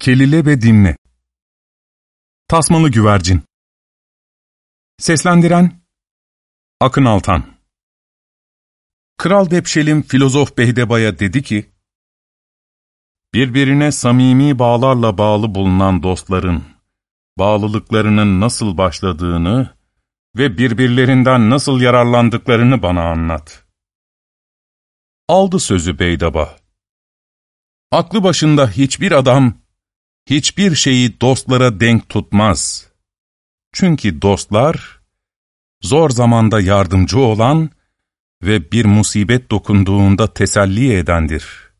Kelile ve dinle. Tasmalı güvercin. Seslendiren Akın Altan. Kral Depşelim filozof Behdeba'ya dedi ki, Birbirine samimi bağlarla bağlı bulunan dostların, bağlılıklarının nasıl başladığını ve birbirlerinden nasıl yararlandıklarını bana anlat. Aldı sözü Beydaba. Aklı başında hiçbir adam, hiçbir şeyi dostlara denk tutmaz. Çünkü dostlar, zor zamanda yardımcı olan ve bir musibet dokunduğunda teselli edendir.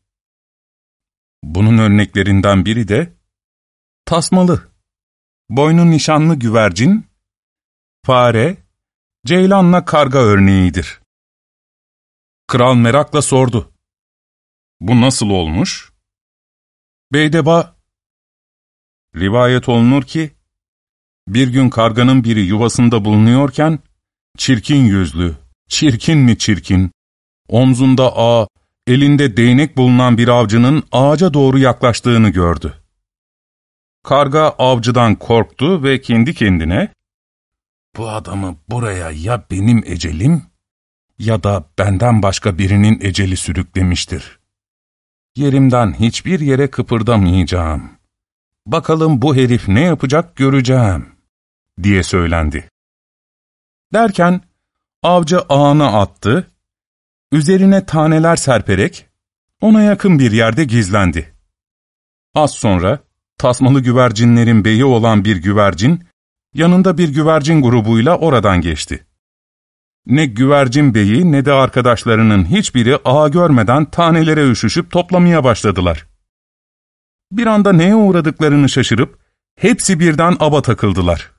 Bunun örneklerinden biri de, tasmalı, boynu nişanlı güvercin, fare, ceylanla karga örneğidir. Kral merakla sordu. Bu nasıl olmuş? Beydeba, rivayet olunur ki, bir gün karganın biri yuvasında bulunuyorken, çirkin yüzlü, çirkin mi çirkin, omzunda ağ, elinde değnek bulunan bir avcının ağaca doğru yaklaştığını gördü. Karga avcıdan korktu ve kendi kendine, ''Bu adamı buraya ya benim ecelim ya da benden başka birinin eceli sürüklemiştir. Yerimden hiçbir yere kıpırdamayacağım. Bakalım bu herif ne yapacak göreceğim.'' diye söylendi. Derken avcı ağına attı, üzerine taneler serperek ona yakın bir yerde gizlendi. Az sonra tasmalı güvercinlerin beyi olan bir güvercin, yanında bir güvercin grubuyla oradan geçti. Ne güvercin beyi ne de arkadaşlarının hiçbiri ağa görmeden tanelere üşüşüp toplamaya başladılar. Bir anda neye uğradıklarını şaşırıp hepsi birden aba takıldılar.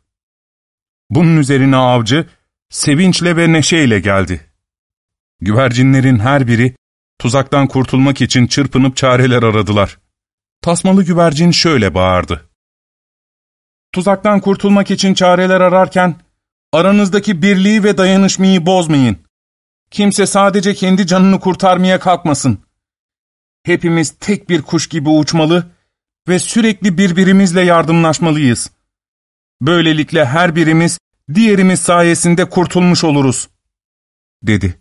Bunun üzerine avcı sevinçle ve neşeyle geldi. Güvercinlerin her biri tuzaktan kurtulmak için çırpınıp çareler aradılar. Tasmalı güvercin şöyle bağırdı. Tuzaktan kurtulmak için çareler ararken, aranızdaki birliği ve dayanışmayı bozmayın. Kimse sadece kendi canını kurtarmaya kalkmasın. Hepimiz tek bir kuş gibi uçmalı ve sürekli birbirimizle yardımlaşmalıyız. Böylelikle her birimiz diğerimiz sayesinde kurtulmuş oluruz, dedi.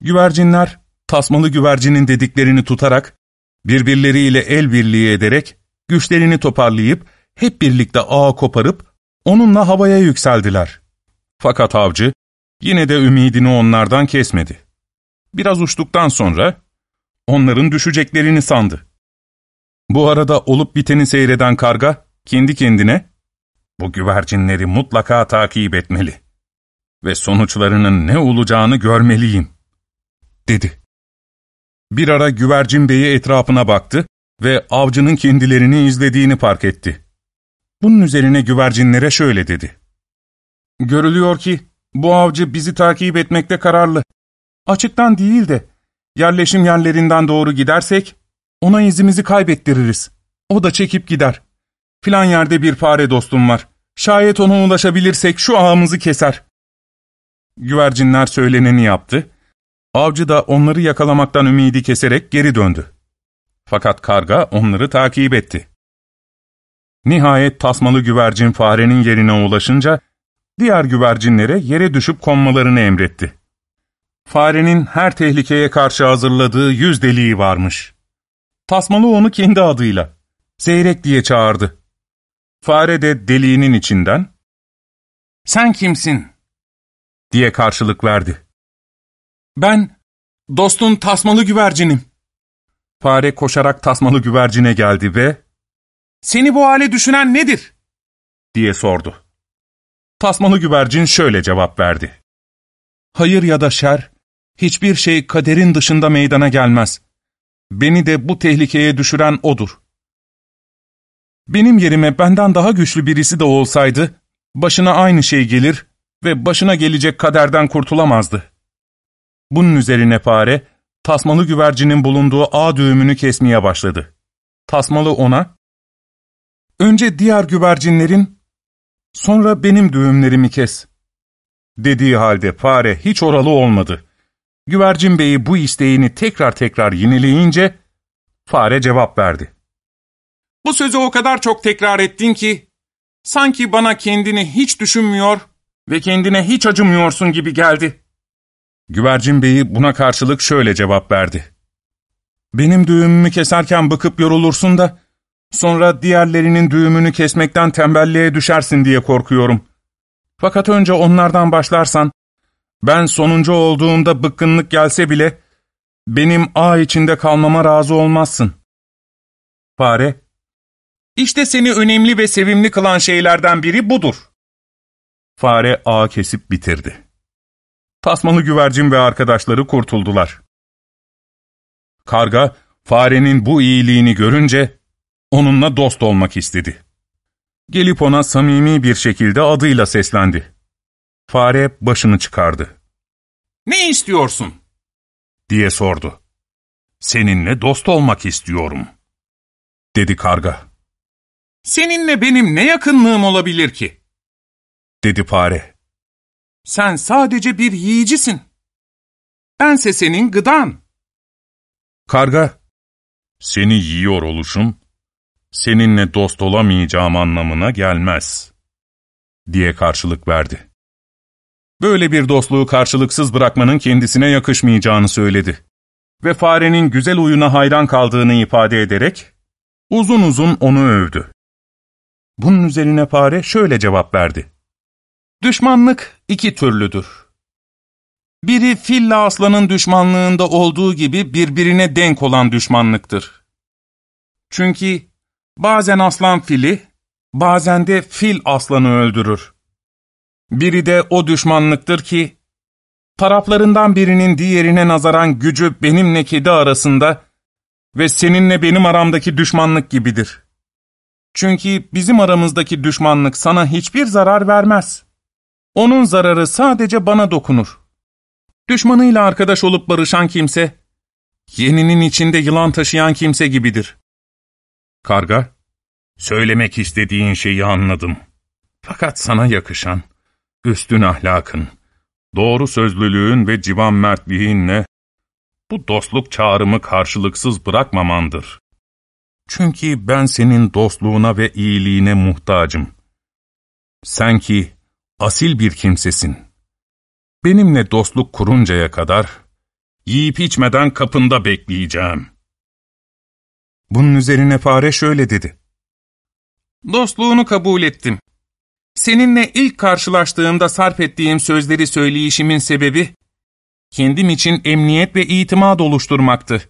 Güvercinler, tasmalı güvercinin dediklerini tutarak, birbirleriyle el birliği ederek, güçlerini toparlayıp, hep birlikte ağa koparıp, onunla havaya yükseldiler. Fakat avcı, yine de ümidini onlardan kesmedi. Biraz uçtuktan sonra, onların düşeceklerini sandı. Bu arada olup biteni seyreden karga, kendi kendine, bu güvercinleri mutlaka takip etmeli ve sonuçlarının ne olacağını görmeliyim, dedi. Bir ara güvercin beyi etrafına baktı ve avcının kendilerini izlediğini fark etti. Bunun üzerine güvercinlere şöyle dedi. Görülüyor ki bu avcı bizi takip etmekte kararlı. Açıktan değil de yerleşim yerlerinden doğru gidersek ona izimizi kaybettiririz. O da çekip gider. Filan yerde bir fare dostum var. Şayet ona ulaşabilirsek şu ağımızı keser. Güvercinler söyleneni yaptı. Avcı da onları yakalamaktan ümidi keserek geri döndü. Fakat karga onları takip etti. Nihayet tasmalı güvercin farenin yerine ulaşınca, diğer güvercinlere yere düşüp konmalarını emretti. Farenin her tehlikeye karşı hazırladığı yüz deliği varmış. Tasmalı onu kendi adıyla, Zeyrek diye çağırdı. Fare de deliğinin içinden, ''Sen kimsin?'' diye karşılık verdi. ''Ben, dostun tasmalı güvercinim.'' Fare koşarak tasmalı güvercine geldi ve ''Seni bu hale düşünen nedir?'' diye sordu. Tasmalı güvercin şöyle cevap verdi. ''Hayır ya da şer, hiçbir şey kaderin dışında meydana gelmez. Beni de bu tehlikeye düşüren O'dur. Benim yerime benden daha güçlü birisi de olsaydı, başına aynı şey gelir ve başına gelecek kaderden kurtulamazdı. Bunun üzerine fare, tasmalı güvercinin bulunduğu ağ düğümünü kesmeye başladı. Tasmalı ona, ''Önce diğer güvercinlerin, sonra benim düğümlerimi kes.'' Dediği halde fare hiç oralı olmadı. Güvercin beyi bu isteğini tekrar tekrar yineleyince, fare cevap verdi. Bu sözü o kadar çok tekrar ettin ki, sanki bana kendini hiç düşünmüyor ve kendine hiç acımıyorsun gibi geldi. Güvercin Bey'i buna karşılık şöyle cevap verdi. Benim düğümümü keserken bıkıp yorulursun da, sonra diğerlerinin düğümünü kesmekten tembelliğe düşersin diye korkuyorum. Fakat önce onlardan başlarsan, ben sonuncu olduğumda bıkkınlık gelse bile, benim ağ içinde kalmama razı olmazsın. Fare, işte seni önemli ve sevimli kılan şeylerden biri budur. Fare ağı kesip bitirdi. Tasmalı güvercin ve arkadaşları kurtuldular. Karga, farenin bu iyiliğini görünce onunla dost olmak istedi. Gelip ona samimi bir şekilde adıyla seslendi. Fare başını çıkardı. ''Ne istiyorsun?'' diye sordu. ''Seninle dost olmak istiyorum.'' dedi karga. ''Seninle benim ne yakınlığım olabilir ki?'' dedi fare. ''Sen sadece bir yiyicisin. Bense senin gıdan.'' Karga, ''Seni yiyor oluşum, seninle dost olamayacağım anlamına gelmez.'' diye karşılık verdi. Böyle bir dostluğu karşılıksız bırakmanın kendisine yakışmayacağını söyledi. Ve farenin güzel uyuna hayran kaldığını ifade ederek, uzun uzun onu övdü. Bunun üzerine fare şöyle cevap verdi. Düşmanlık iki türlüdür. Biri fille aslanın düşmanlığında olduğu gibi birbirine denk olan düşmanlıktır. Çünkü bazen aslan fili, bazen de fil aslanı öldürür. Biri de o düşmanlıktır ki, taraflarından birinin diğerine nazaran gücü benimle kedi arasında ve seninle benim aramdaki düşmanlık gibidir. Çünkü bizim aramızdaki düşmanlık sana hiçbir zarar vermez. Onun zararı sadece bana dokunur. Düşmanıyla arkadaş olup barışan kimse, yeninin içinde yılan taşıyan kimse gibidir. Karga, söylemek istediğin şeyi anladım. Fakat sana yakışan, üstün ahlakın, doğru sözlülüğün ve civan mertliğinle bu dostluk çağrımı karşılıksız bırakmamandır. Çünkü ben senin dostluğuna ve iyiliğine muhtacım. Sen ki asil bir kimsesin. Benimle dostluk kuruncaya kadar yiyip içmeden kapında bekleyeceğim. Bunun üzerine fare şöyle dedi. Dostluğunu kabul ettim. Seninle ilk karşılaştığımda sarf ettiğim sözleri söyleyişimin sebebi, kendim için emniyet ve itimat oluşturmaktı.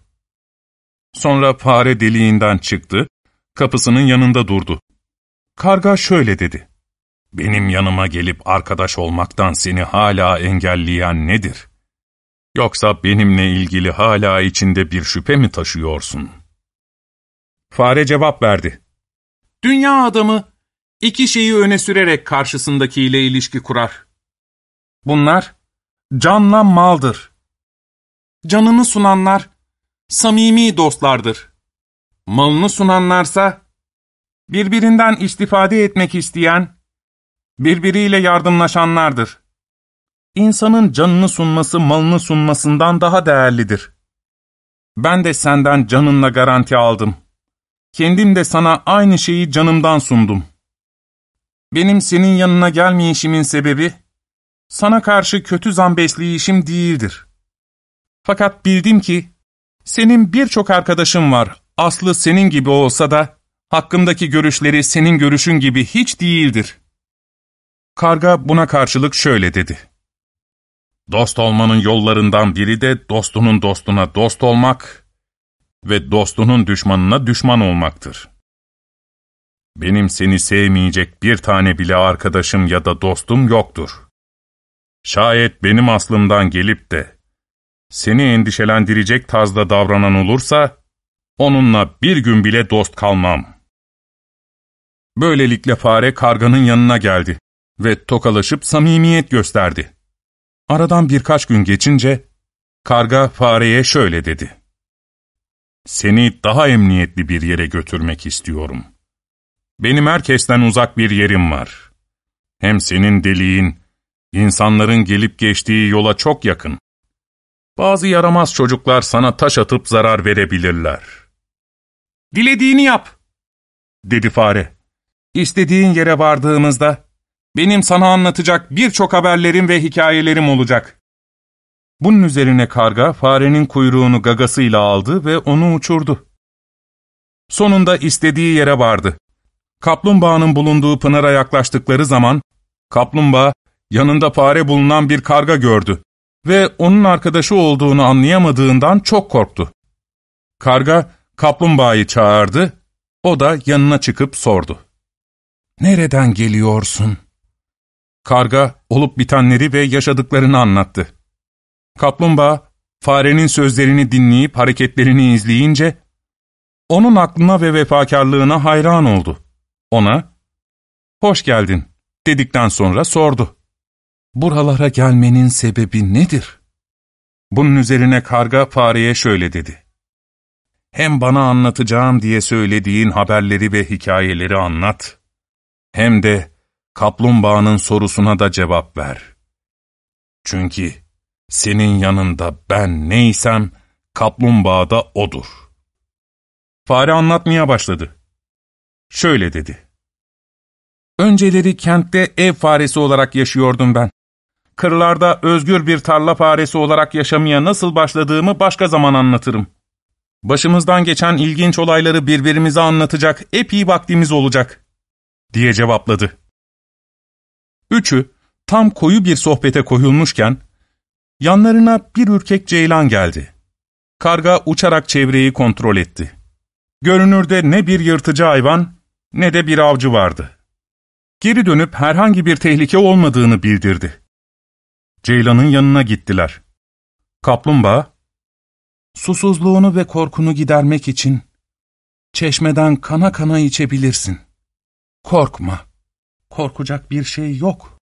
Sonra fare deliğinden çıktı, kapısının yanında durdu. Karga şöyle dedi. Benim yanıma gelip arkadaş olmaktan seni hala engelleyen nedir? Yoksa benimle ilgili hala içinde bir şüphe mi taşıyorsun? Fare cevap verdi. Dünya adamı iki şeyi öne sürerek karşısındakiyle ilişki kurar. Bunlar canla maldır. Canını sunanlar samimi dostlardır. Malını sunanlarsa birbirinden istifade etmek isteyen, birbiriyle yardımlaşanlardır. İnsanın canını sunması malını sunmasından daha değerlidir. Ben de senden canınla garanti aldım. Kendim de sana aynı şeyi canımdan sundum. Benim senin yanına gelmeyişimin sebebi, sana karşı kötü zan besleyişim değildir. Fakat bildim ki, senin birçok arkadaşın var, aslı senin gibi olsa da, hakkımdaki görüşleri senin görüşün gibi hiç değildir. Karga buna karşılık şöyle dedi. Dost olmanın yollarından biri de dostunun dostuna dost olmak ve dostunun düşmanına düşman olmaktır. Benim seni sevmeyecek bir tane bile arkadaşım ya da dostum yoktur. Şayet benim aslımdan gelip de seni endişelendirecek tarzda davranan olursa, onunla bir gün bile dost kalmam. Böylelikle fare karganın yanına geldi ve tokalaşıp samimiyet gösterdi. Aradan birkaç gün geçince, karga fareye şöyle dedi. Seni daha emniyetli bir yere götürmek istiyorum. Benim herkesten uzak bir yerim var. Hem senin deliğin, insanların gelip geçtiği yola çok yakın. Bazı yaramaz çocuklar sana taş atıp zarar verebilirler. Dilediğini yap, dedi fare. İstediğin yere vardığımızda benim sana anlatacak birçok haberlerim ve hikayelerim olacak. Bunun üzerine karga farenin kuyruğunu gagasıyla aldı ve onu uçurdu. Sonunda istediği yere vardı. Kaplumbağanın bulunduğu pınara yaklaştıkları zaman, kaplumbağa yanında fare bulunan bir karga gördü ve onun arkadaşı olduğunu anlayamadığından çok korktu. Karga, kaplumbağayı çağırdı, o da yanına çıkıp sordu. ''Nereden geliyorsun?'' Karga, olup bitenleri ve yaşadıklarını anlattı. Kaplumbağa, farenin sözlerini dinleyip hareketlerini izleyince, onun aklına ve vefakarlığına hayran oldu. Ona, ''Hoş geldin.'' dedikten sonra sordu. ''Buralara gelmenin sebebi nedir?'' Bunun üzerine karga fareye şöyle dedi. ''Hem bana anlatacağım diye söylediğin haberleri ve hikayeleri anlat, hem de kaplumbağanın sorusuna da cevap ver. Çünkü senin yanında ben neysem, kaplumbağa da odur. Fare anlatmaya başladı. Şöyle dedi. Önceleri kentte ev faresi olarak yaşıyordum ben. Kırlarda özgür bir tarla faresi olarak yaşamaya nasıl başladığımı başka zaman anlatırım. Başımızdan geçen ilginç olayları birbirimize anlatacak epey vaktimiz olacak, diye cevapladı. Üçü, tam koyu bir sohbete koyulmuşken, yanlarına bir ürkek ceylan geldi. Karga uçarak çevreyi kontrol etti. Görünürde ne bir yırtıcı hayvan, ne de bir avcı vardı. Geri dönüp herhangi bir tehlike olmadığını bildirdi. Ceylan'ın yanına gittiler. Kaplumbağa, susuzluğunu ve korkunu gidermek için çeşmeden kana kana içebilirsin. Korkma, korkacak bir şey yok.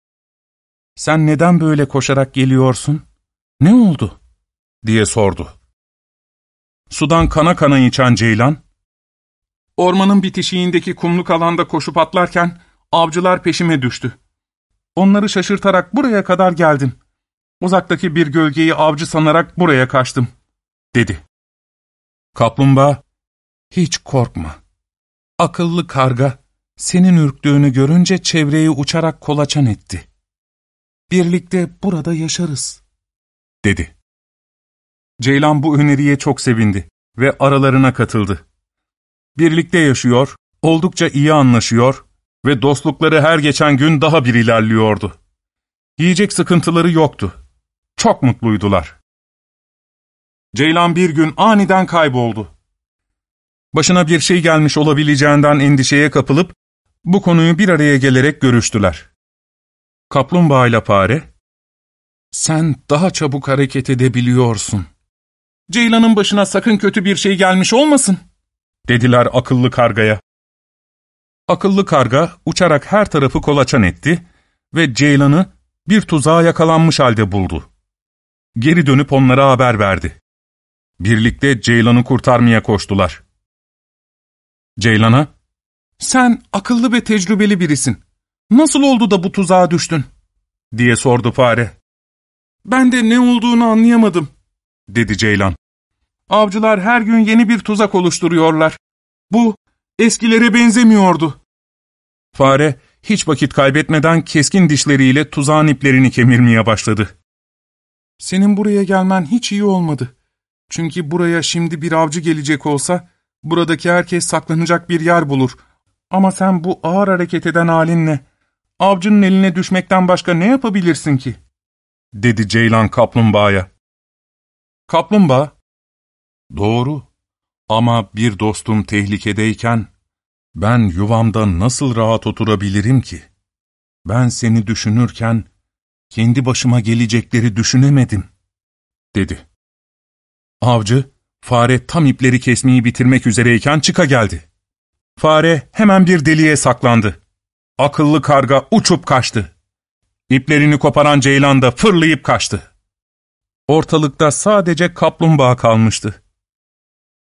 Sen neden böyle koşarak geliyorsun? Ne oldu? diye sordu. Sudan kana kana içen Ceylan, Ormanın bitişiğindeki kumluk alanda koşup atlarken avcılar peşime düştü. Onları şaşırtarak buraya kadar geldim. Uzaktaki bir gölgeyi avcı sanarak buraya kaçtım, dedi. Kaplumbağa, hiç korkma. Akıllı karga, senin ürktüğünü görünce çevreyi uçarak kolaçan etti. Birlikte burada yaşarız, dedi. Ceylan bu öneriye çok sevindi ve aralarına katıldı. Birlikte yaşıyor, oldukça iyi anlaşıyor ve dostlukları her geçen gün daha bir ilerliyordu. Yiyecek sıkıntıları yoktu. Çok mutluydular. Ceylan bir gün aniden kayboldu. Başına bir şey gelmiş olabileceğinden endişeye kapılıp bu konuyu bir araya gelerek görüştüler. Kaplumbağa ile fare, ''Sen daha çabuk hareket edebiliyorsun. Ceylan'ın başına sakın kötü bir şey gelmiş olmasın.'' Dediler akıllı kargaya. Akıllı karga uçarak her tarafı kolaçan etti ve Ceylan'ı bir tuzağa yakalanmış halde buldu. Geri dönüp onlara haber verdi. Birlikte Ceylan'ı kurtarmaya koştular. Ceylan'a, ''Sen akıllı ve tecrübeli birisin. Nasıl oldu da bu tuzağa düştün?'' diye sordu fare. ''Ben de ne olduğunu anlayamadım.'' dedi Ceylan. ''Avcılar her gün yeni bir tuzak oluşturuyorlar. Bu eskilere benzemiyordu.'' Fare hiç vakit kaybetmeden keskin dişleriyle tuzağın iplerini kemirmeye başladı. ''Senin buraya gelmen hiç iyi olmadı. Çünkü buraya şimdi bir avcı gelecek olsa, buradaki herkes saklanacak bir yer bulur. Ama sen bu ağır hareket eden halinle, avcının eline düşmekten başka ne yapabilirsin ki?'' dedi Ceylan kaplumbağaya. Kaplumbağa, ''Doğru ama bir dostum tehlikedeyken, ben yuvamda nasıl rahat oturabilirim ki? Ben seni düşünürken, kendi başıma gelecekleri düşünemedim.'' dedi. Avcı, fare tam ipleri kesmeyi bitirmek üzereyken çıka geldi. Fare hemen bir deliğe saklandı. Akıllı karga uçup kaçtı. İplerini koparan ceylan da fırlayıp kaçtı. Ortalıkta sadece kaplumbağa kalmıştı.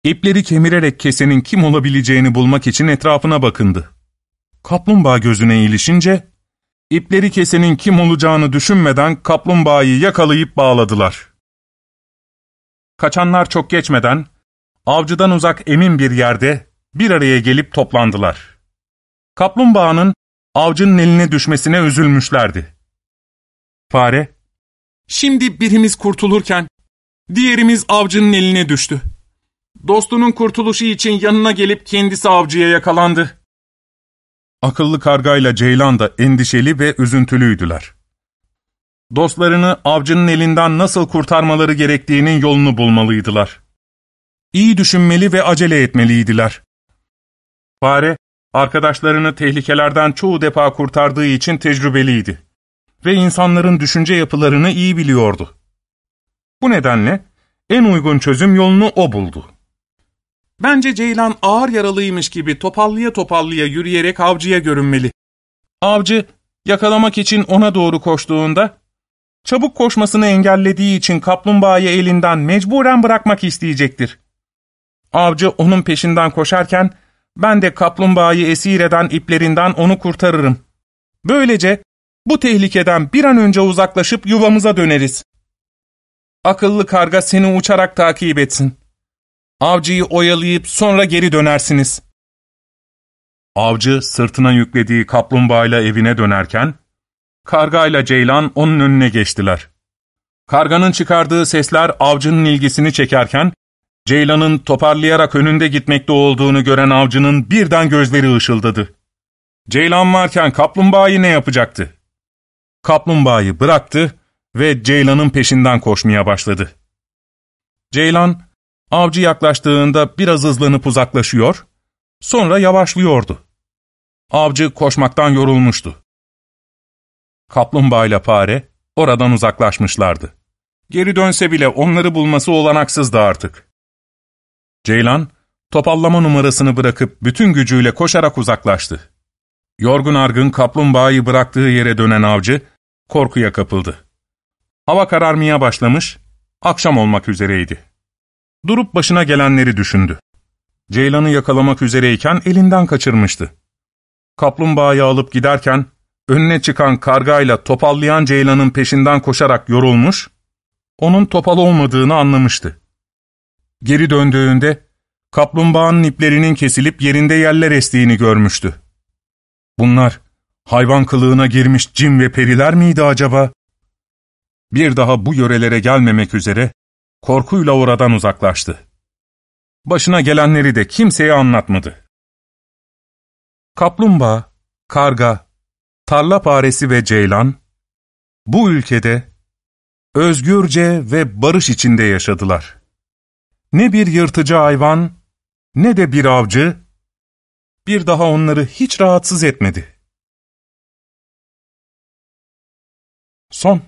İpleri kemirerek kesenin kim olabileceğini bulmak için etrafına bakındı. Kaplumbağa gözüne ilişince, ipleri kesenin kim olacağını düşünmeden kaplumbağayı yakalayıp bağladılar. Kaçanlar çok geçmeden, avcıdan uzak emin bir yerde bir araya gelip toplandılar. kaplumbağanın avcının eline düşmesine üzülmüşlerdi. Fare, ''Şimdi birimiz kurtulurken diğerimiz avcının eline düştü. Dostunun kurtuluşu için yanına gelip kendisi avcıya yakalandı.'' Akıllı kargayla ceylan da endişeli ve üzüntülüydüler. Dostlarını avcının elinden nasıl kurtarmaları gerektiğinin yolunu bulmalıydılar. İyi düşünmeli ve acele etmeliydiler. Fare, arkadaşlarını tehlikelerden çoğu defa kurtardığı için tecrübeliydi ve insanların düşünce yapılarını iyi biliyordu. Bu nedenle en uygun çözüm yolunu o buldu. Bence Ceylan ağır yaralıymış gibi topallıya topallıya yürüyerek avcıya görünmeli. Avcı, yakalamak için ona doğru koştuğunda, çabuk koşmasını engellediği için kaplumbağayı elinden mecburen bırakmak isteyecektir. Avcı onun peşinden koşarken, ben de kaplumbağayı esir eden iplerinden onu kurtarırım. Böylece bu tehlikeden bir an önce uzaklaşıp yuvamıza döneriz. Akıllı karga seni uçarak takip etsin. Avcıyı oyalayıp sonra geri dönersiniz. Avcı sırtına yüklediği kaplumbağayla evine dönerken, kargayla ceylan onun önüne geçtiler. Karganın çıkardığı sesler avcının ilgisini çekerken, Ceylan'ın toparlayarak önünde gitmekte olduğunu gören avcının birden gözleri ışıldadı. Ceylan varken kaplumbağayı ne yapacaktı? Kaplumbağayı bıraktı ve Ceylan'ın peşinden koşmaya başladı. Ceylan, avcı yaklaştığında biraz hızlanıp uzaklaşıyor, sonra yavaşlıyordu. Avcı koşmaktan yorulmuştu. Kaplumbağa ile fare oradan uzaklaşmışlardı. Geri dönse bile onları bulması olanaksızdı artık. Ceylan, topallama numarasını bırakıp bütün gücüyle koşarak uzaklaştı. Yorgun argın kaplumbağayı bıraktığı yere dönen avcı, korkuya kapıldı. Hava kararmaya başlamış, akşam olmak üzereydi. Durup başına gelenleri düşündü. Ceylan'ı yakalamak üzereyken elinden kaçırmıştı. Kaplumbağayı alıp giderken, önüne çıkan kargayla topallayan Ceylan'ın peşinden koşarak yorulmuş, onun topal olmadığını anlamıştı. Geri döndüğünde, kaplumbağanın iplerinin kesilip yerinde yerler estiğini görmüştü. Bunlar, hayvan kılığına girmiş cin ve periler miydi acaba? Bir daha bu yörelere gelmemek üzere, korkuyla oradan uzaklaştı. Başına gelenleri de kimseye anlatmadı. Kaplumbağa, karga, tarla faresi ve ceylan, bu ülkede özgürce ve barış içinde yaşadılar. Ne bir yırtıcı hayvan, ne de bir avcı, bir daha onları hiç rahatsız etmedi. Son